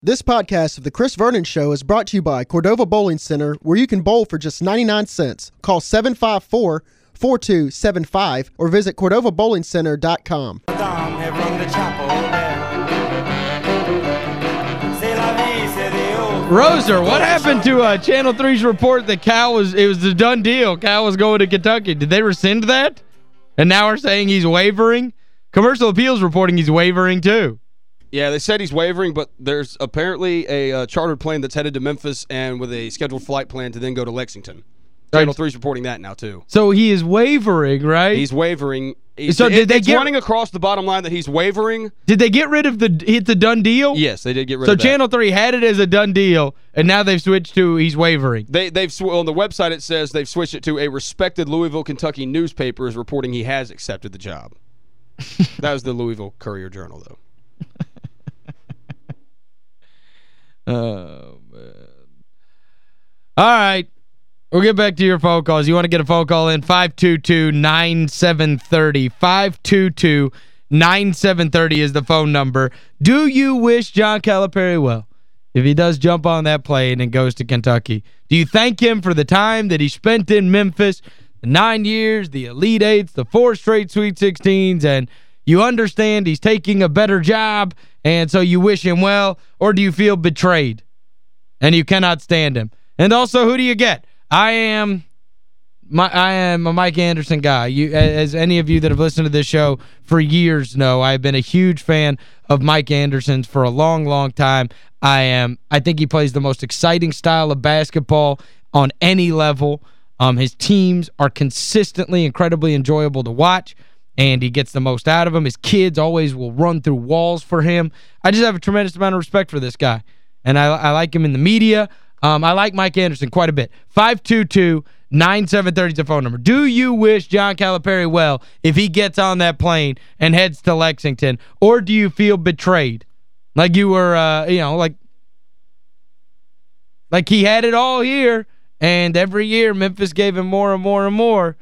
This podcast of The Chris Vernon Show is brought to you by Cordova Bowling Center, where you can bowl for just 99 cents. Call 754-4275 or visit CordovaBowlingCenter.com. Roser, what happened to uh, Channel 3's report that Cal was, it was a done deal. Cal was going to Kentucky. Did they rescind that? And now we're saying he's wavering? Commercial Appeals reporting he's wavering too. Yeah, they said he's wavering, but there's apparently a uh, chartered plane that's headed to Memphis and with a scheduled flight plan to then go to Lexington. Channel 3's reporting that now, too. So he is wavering, right? He's wavering. He's, so did it, they get, running across the bottom line that he's wavering. Did they get rid of the hit the done deal? Yes, they did get rid so of. So Channel 3 had it as a done deal, and now they've switched to he's wavering. They, they've On the website it says they've switched it to a respected Louisville, Kentucky newspaper is reporting he has accepted the job. that was the Louisville Courier-Journal, though. Oh, man. All right. We'll get back to your phone calls. You want to get a phone call in, 522-9730. 522-9730 is the phone number. Do you wish John Calipari well? If he does jump on that plane and goes to Kentucky, do you thank him for the time that he spent in Memphis, the nine years, the Elite Eights, the four straight Sweet 16s, and you understand he's taking a better job and so you wish him well, or do you feel betrayed and you cannot stand him? And also, who do you get? I am my I am a Mike Anderson guy. You as any of you that have listened to this show for years know, I've been a huge fan of Mike Anderson's for a long long time. I am I think he plays the most exciting style of basketball on any level. Um his teams are consistently incredibly enjoyable to watch and he gets the most out of them. His kids always will run through walls for him. I just have a tremendous amount of respect for this guy. And I, I like him in the media. Um, I like Mike Anderson quite a bit. 522-9730 is the phone number. Do you wish John Calipari well if he gets on that plane and heads to Lexington? Or do you feel betrayed? Like you were, uh, you know, like like he had it all here, and every year Memphis gave him more and more and more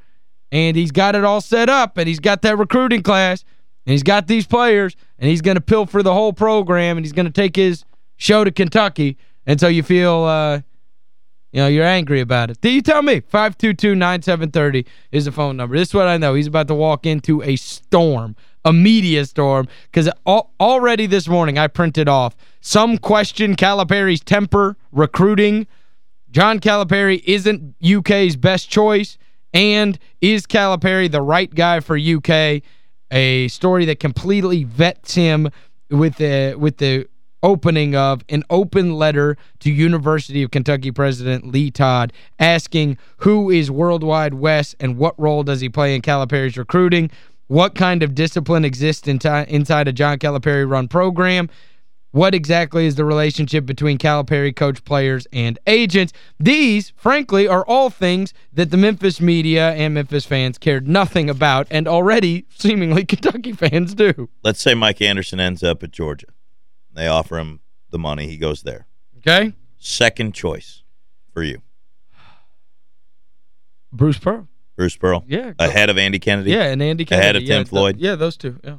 and he's got it all set up, and he's got that recruiting class, and he's got these players, and he's going to pilfer the whole program, and he's going to take his show to Kentucky, and so you feel, uh, you know, you're angry about it. Do you tell me. 522-9730 is the phone number. This is what I know. He's about to walk into a storm, a media storm, because already this morning I printed off some question Calipari's temper, recruiting. John Calipari isn't UK's best choice. And is Calipari the right guy for UK? A story that completely vets him with the with the opening of an open letter to University of Kentucky President Lee Todd asking who is World Wide Wes and what role does he play in Calipari's recruiting, what kind of discipline exists inside a John Calipari-run program, what exactly is the relationship between Calipari coach players and agents? These, frankly, are all things that the Memphis media and Memphis fans cared nothing about and already, seemingly, Kentucky fans do. Let's say Mike Anderson ends up at Georgia. They offer him the money. He goes there. Okay. Second choice for you. Bruce Pearl. Bruce Pearl? Yeah. Ahead of Andy Kennedy? Yeah, and Andy Kennedy. Ahead of Tim Floyd? Yeah, those two, yeah.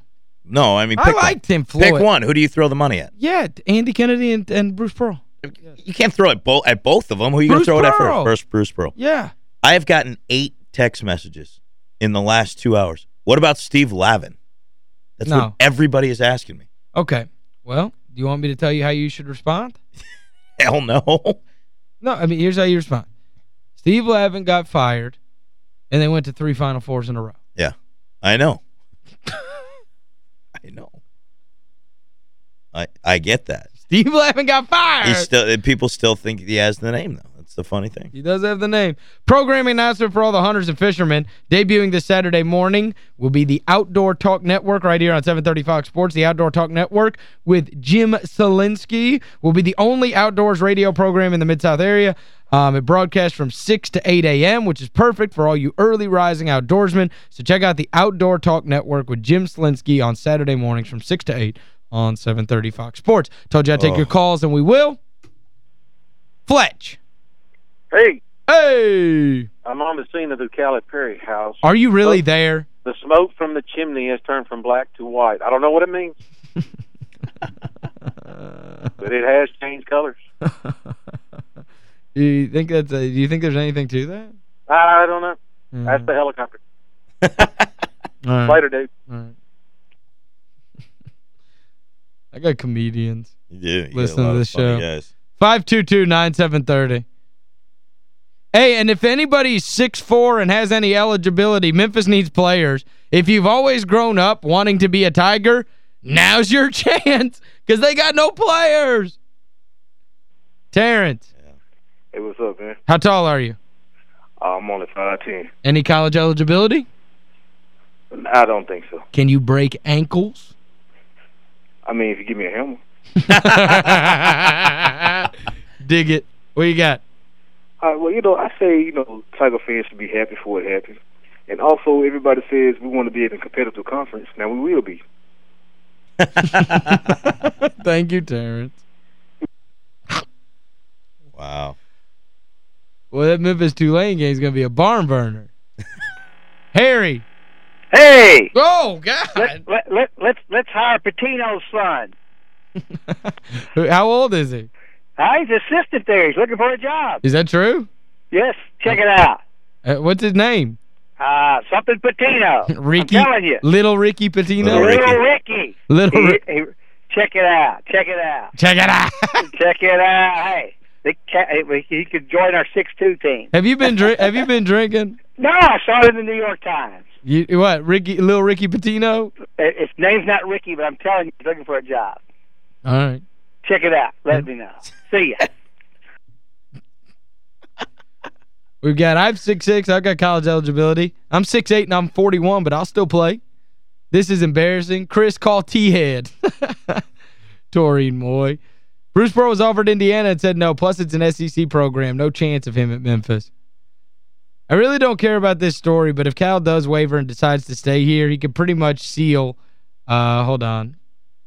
No, I mean, I like Tim Floyd. Pick one. Who do you throw the money at? Yeah, Andy Kennedy and, and Bruce Pearl. You can't throw it bo at both of them. Who are you going to throw Pearl. it at first? First, Bruce Pearl. Yeah. I have gotten eight text messages in the last two hours. What about Steve Lavin? That's no. what everybody is asking me. Okay. Well, do you want me to tell you how you should respond? Hell no. No, I mean, here's how you respond. Steve Lavin got fired, and they went to three Final Fours in a row. Yeah, I know. I know. I I get that. Steve Lavin got fired. He's still people still think he has the name though. The funny thing. He does have the name. Programming announcement for all the hunters and fishermen debuting this Saturday morning will be the Outdoor Talk Network right here on 730 Fox Sports. The Outdoor Talk Network with Jim Selinsky will be the only outdoors radio program in the Mid-South area. Um, it broadcasts from 6 to 8 a.m., which is perfect for all you early rising outdoorsmen. So check out the Outdoor Talk Network with Jim Selinsky on Saturday mornings from 6 to 8 on 730 Fox Sports. Told you I'd take oh. your calls, and we will. Fletch. Hey. Hey. I'm on the scene of the Calipari house. Are you really oh. there? The smoke from the chimney has turned from black to white. I don't know what it means. but it has changed colors. do you think that's a, do you think there's anything to that? I don't know. Yeah. That's the helicopter. All right. Later, dude. All right. I got comedians. You do. You Listen to lot of this funny show. Guys. 522-9730. Hey, and if anybody's 6'4 and has any eligibility, Memphis needs players. If you've always grown up wanting to be a Tiger, now's your chance because they got no players. Terrence, Hey, what's up, man? how tall are you? Uh, I'm only 5'10". Any college eligibility? I don't think so. Can you break ankles? I mean, if you give me a helmet. Dig it. What you got? Uh, well, you know, I say, you know, Tiger fans should be happy for what happened. And also, everybody says we want to be in a competitive conference. Now, we will be. Thank you, Terrence. Wow. Well, that Memphis Tulane game is going to be a barn burner. Harry. Hey, Oh, God. let, let, let, let's let's hire Pitino's son. How old is he? Uh, he's assistant there. He's looking for a job. Is that true? Yes, check it out. Uh, what's his name? Uh, something Pitino. Ricky? I'm telling you. Little Ricky Pitino? Little Ricky. Little Ricky. Little He- he- check it out. Check it out. Check it out. check it out. Hey, the ca- he could join our six-two team. have you been have you been drinking? No, I saw it in the New York Times. You what? Ricky little Ricky Pitino? Uh, His name's not Ricky, but I'm telling you, he's looking for a job. All right. Check it out. Let me know. See ya. We've got I'm 6'6", I've got college eligibility. I'm 6'8", and I'm 41, but I'll still play. This is embarrassing. Chris call T-Head. Taurine Moy. Bruce Pearl was offered Indiana and said no, plus it's an SEC program. No chance of him at Memphis. I really don't care about this story, but if Cal does waver and decides to stay here, he could pretty much seal, uh, hold on,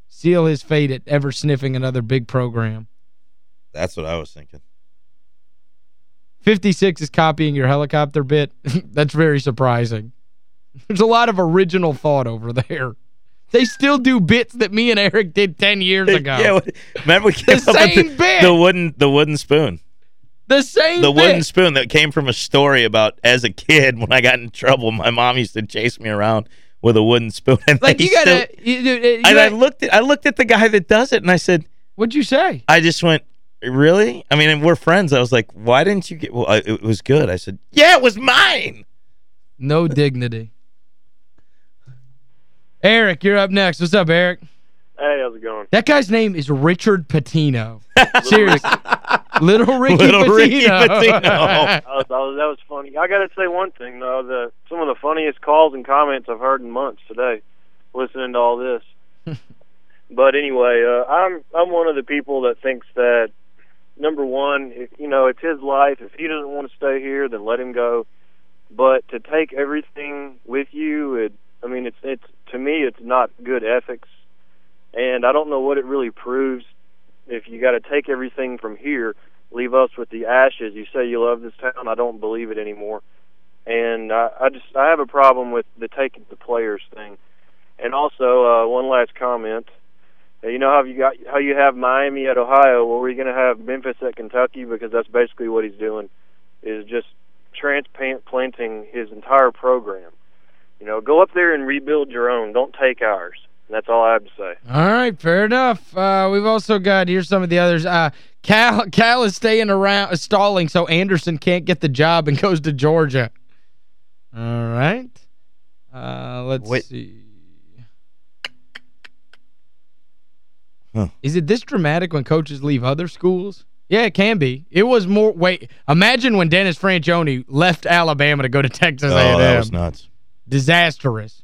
seal his fate at ever sniffing another big program. That's what I was thinking. 56 is copying your helicopter bit. That's very surprising. There's a lot of original thought over there. They still do bits that me and Eric did 10 years ago. yeah, remember we came up same the, bit. the wooden the wooden spoon. the same The bit. wooden spoon that came from a story about as a kid when I got in trouble, my mom used to chase me around with a wooden spoon. And Like, you got to... And I looked at I looked at the guy that does it and I said, what'd you say? I just went, really? I mean, we're friends. I was like, why didn't you get? Well, I, it was good. I said, yeah, it was mine. No dignity. Eric, you're up next. What's up, Eric? Hey, how's it going? That guy's name is Richard Pitino. Seriously. Little Ricky Little Pitino. Ricky Pitino. That was, that was, that was funny. I got to say one thing though: the some of the funniest calls and comments I've heard in months today, listening to all this. but anyway, uh, I'm I'm one of the people that thinks that number one, if, you know, it's his life. If he doesn't want to stay here, then let him go. But to take everything with you, it, I mean, it's it's to me, it's not good ethics, and I don't know what it really proves. If you got to take everything from here leave us with the ashes. You say you love this town. I don't believe it anymore. And I, I just I have a problem with the taking the players thing. And also uh, one last comment. Uh, You know how you got how you have Miami at Ohio. Well, we're going to have Memphis at Kentucky because that's basically what he's doing, is just transplanting his entire program. You know, go up there and rebuild your own. Don't take ours. And that's all I have to say. All right, fair enough. Uh, we've also got, here's some of the others. Uh, Cal, Cal is staying around, stalling so Anderson can't get the job and goes to Georgia. All right. Uh, let's Wait. see. Huh. Is it this dramatic when coaches leave other schools? Yeah, it can be. It was more, wait, imagine when Dennis Franchione left Alabama to go to Texas Oh, A&M. that was nuts. Disastrous.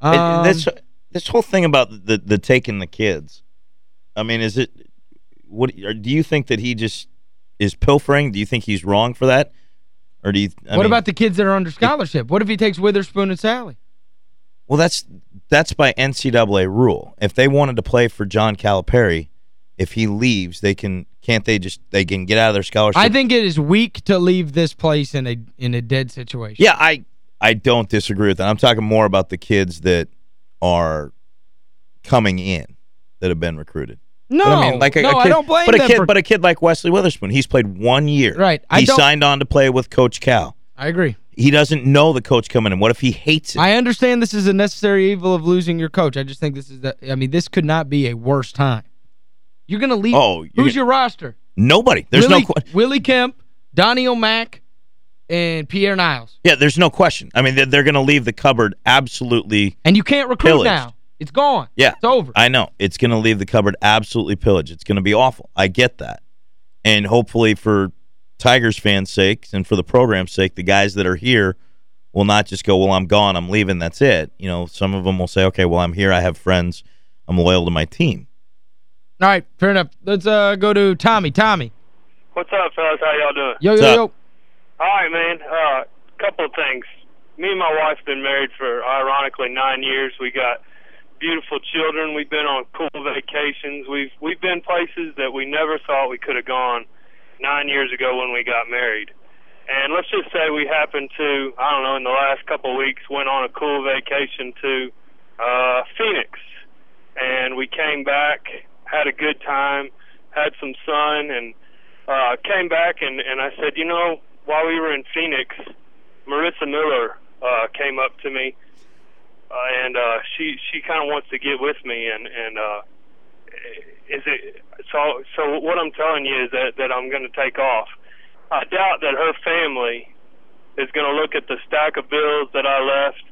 And Um, this this whole thing about the the taking the kids. I mean, is it what do you think that he just is pilfering? Do you think he's wrong for that? Or do you I what mean, about the kids that are under scholarship? What if he takes Witherspoon and Sallie? Well, that's that's by NCAA rule. If they wanted to play for John Calipari, if he leaves, they can can't they just they can get out of their scholarship? I think it is weak to leave this place in a in a dead situation. Yeah, I I don't disagree with that. I'm talking more about the kids that are coming in that have been recruited. No, But I mean, like a, no, a kid, I don't blame but a kid, but a kid like Wesley Witherspoon, he's played one year. Right. I he signed on to play with Coach Cal. I agree. He doesn't know the coach coming in. What if he hates it? I understand this is a necessary evil of losing your coach. I just think this is the I mean, this could not be a worse time. You're going to leave Oh, Who's gonna- your roster? Nobody. There's Willie, no Willie Kemp, Doneal Mack, and Pierre Niles. Yeah, there's no question. I mean, they're, they're going to leave the cupboard absolutely And you can't recruit Pillaged. now. It's gone. Yeah. It's over. I know. It's going to leave the cupboard absolutely pillaged. It's going to be awful. I get that. And hopefully for Tigers fans' sakes and for the program's sake, the guys that are here will not just go, well, I'm gone, I'm leaving, that's it. You know, some of them will say, okay, well, I'm here, I have friends, I'm loyal to my team. All right, fair enough. Let's uh go to Tommy. Tommy. What's up, fellas? How y'all doing? Yo, What's yo, up? yo. All right, man. Uh, couple of things. Me and my wife been married for ironically nine years. We got beautiful children. We've been on cool vacations. We've we've been places that we never thought we could have gone nine years ago when we got married. And let's just say we happened to, I don't know, in the last couple of weeks went on a cool vacation to uh, Phoenix. And we came back, had a good time, had some sun, and uh, came back and, and I said, you know, while we were in Phoenix, Marisa Miller uh, came up to me, uh, and uh, she she kind of wants to get with me, and and uh, is it so? So what I'm telling you is that that I'm going to take off. I doubt that her family is going to look at the stack of bills that I left,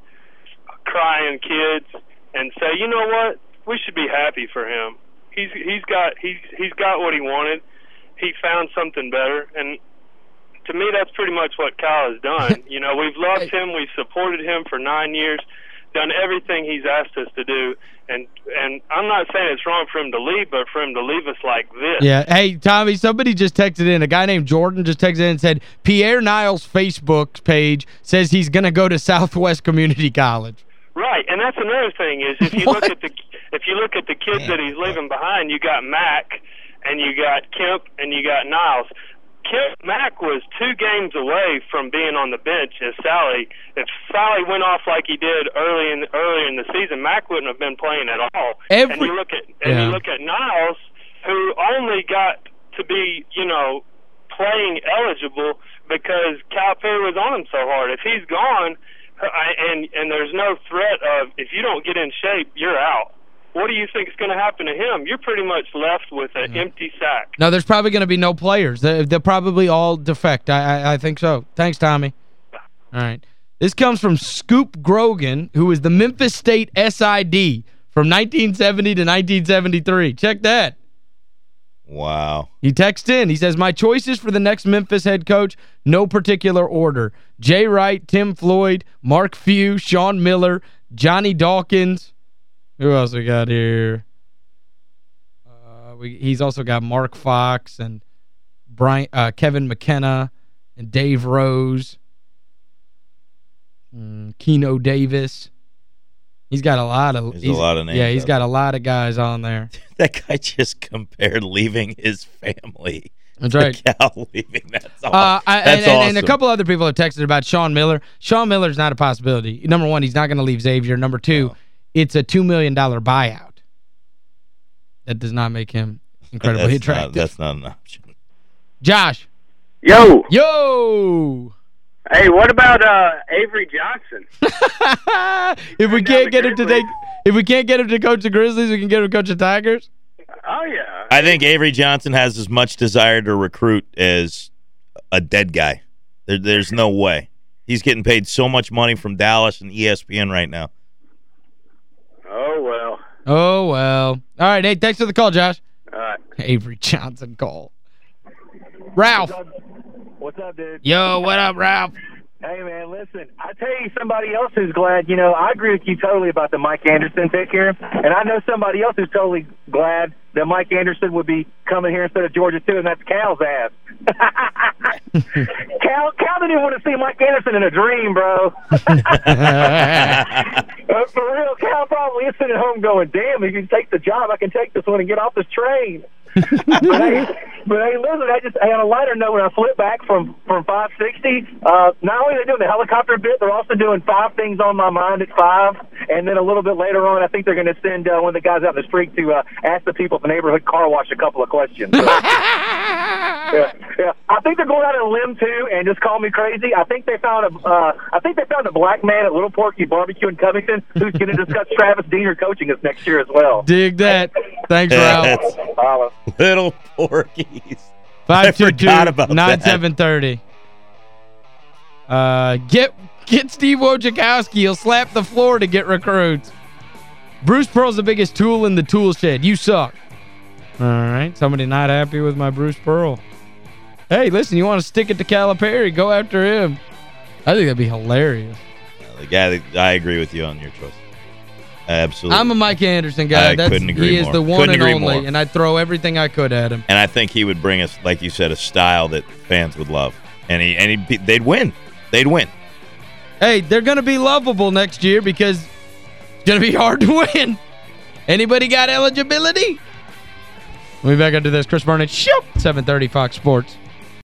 crying kids, and say, you know what, we should be happy for him. He's he's got he's he's got what he wanted. He found something better, and to me, that's pretty much what Kyle has done. you know, we've loved him, we've supported him for nine years, done everything he's asked us to do, and and I'm not saying it's wrong for him to leave, but for him to leave us like this. Yeah. Hey, Tommy, somebody just texted in. A guy named Jordan just texted in and said, Pierre Niles' Facebook page says he's going to go to Southwest Community College. Right, and that's another thing is if you look at the if you look at the kids that he's leaving behind, you got Mack, and you got Kemp, and you got Niles. Kemp Mack was two games away from being on the bench as Sallie. If Sallie went off like he did early in early in the season, Mack wouldn't have been playing at all. and Every- you look at and Yeah. you look at Niles, who only got to be you know playing eligible because Cal Perry was on him so hard. If he's gone, I, and and there's no threat of if you don't get in shape, you're out. What do you think is going to happen to him? You're pretty much left with an Mm-hmm. empty sack. No, there's probably going to be no players. They, they'll probably all defect. I, I I think so. Thanks, Tommy. All right. This comes from Scoop Grogan, who is the Memphis State SID from 1970 to 1973. Check that. Wow. He texts in. He says, my choices for the next Memphis head coach, no particular order. Jay Wright, Tim Floyd, Mark Few, Sean Miller, Johnny Dawkins. Who else we got here? Uh, we, he's also got Mark Fox and Brian, uh, Kevin McKenna and Dave Rose. Mm, Keno Davis. He's got a lot of... There's a lot of names Yeah, he's got a lot of guys on there. That guy just compared leaving his family That's right. Cal leaving. That's awesome. Uh, I, That's and, and, awesome. and a couple other people have texted about Sean Miller. Sean Miller's not a possibility. Number one, he's not going to leave Xavier. Number two, No. It's a $2 million buyout. That does not make him incredibly that's attractive. Not, that's not an option. Josh. Yo, Yo! hey, what about uh Avery Johnson? if we can't get him to take if we can't get him to coach the Grizzlies, we can get him to coach the Tigers. Oh yeah. I think Avery Johnson has as much desire to recruit as a dead guy. There, there's no way. He's getting paid so much money from Dallas and E ESPN right now. Oh well. Oh, well. All right, hey, thanks for the call, Josh. All right. Avery Johnson call. Ralph. What's up, dude? Yo, what up, Ralph? Hey, man, listen. I tell you, somebody else who's glad. You know, I agree with you totally about the Mike Anderson pick here, and I know somebody else who's totally glad that Mike Anderson would be coming here instead of Georgia too, and that's Cal's ass. Cal, Cal didn't even want to see Mike Anderson in a dream, bro. Uh, for real, Cal probably sitting at home going, "Damn, if you take the job, I can take this one and get off this train." but hey, listen, I just hey, on a lighter note, when I flip back from from 560, uh, not only are they doing the helicopter bit, they're also doing five things on my mind at five. and then a little bit later on, I think they're going to send uh, one of the guys out in the street to uh, ask the people at the neighborhood car wash a couple of questions. So, yeah, yeah. I think they're going out on a limb too, and just call me crazy. I think they found a, uh, I think they found a black man at Little Porky Barbecue in Covington who's going to discuss Travis Diener coaching us next year as well. Dig that. Thanks, Ralph. Little Porkies. I forgot about that. 9730. Uh, get get Steve Wojciechowski. He'll slap the floor to get recruits. Bruce Pearl's the biggest tool in the tool shed. You suck. All right. Somebody not happy with my Bruce Pearl. Hey, listen, you want to stick it to Calipari, go after him. I think that'd be hilarious. The guy I agree with you on your choice. Absolutely. I'm a Mike Anderson guy. I That's, couldn't agree He is more. the one Couldn't and only, more. and I'd throw everything I could at him. And I think he would bring us, like you said, a style that fans would love. And he and he'd they'd win. They'd win. Hey, they're going to be lovable next year because it's going to be hard to win. Anybody got eligibility? We'll be back after this. Chris Vernon, shoot! 730 Fox Sports.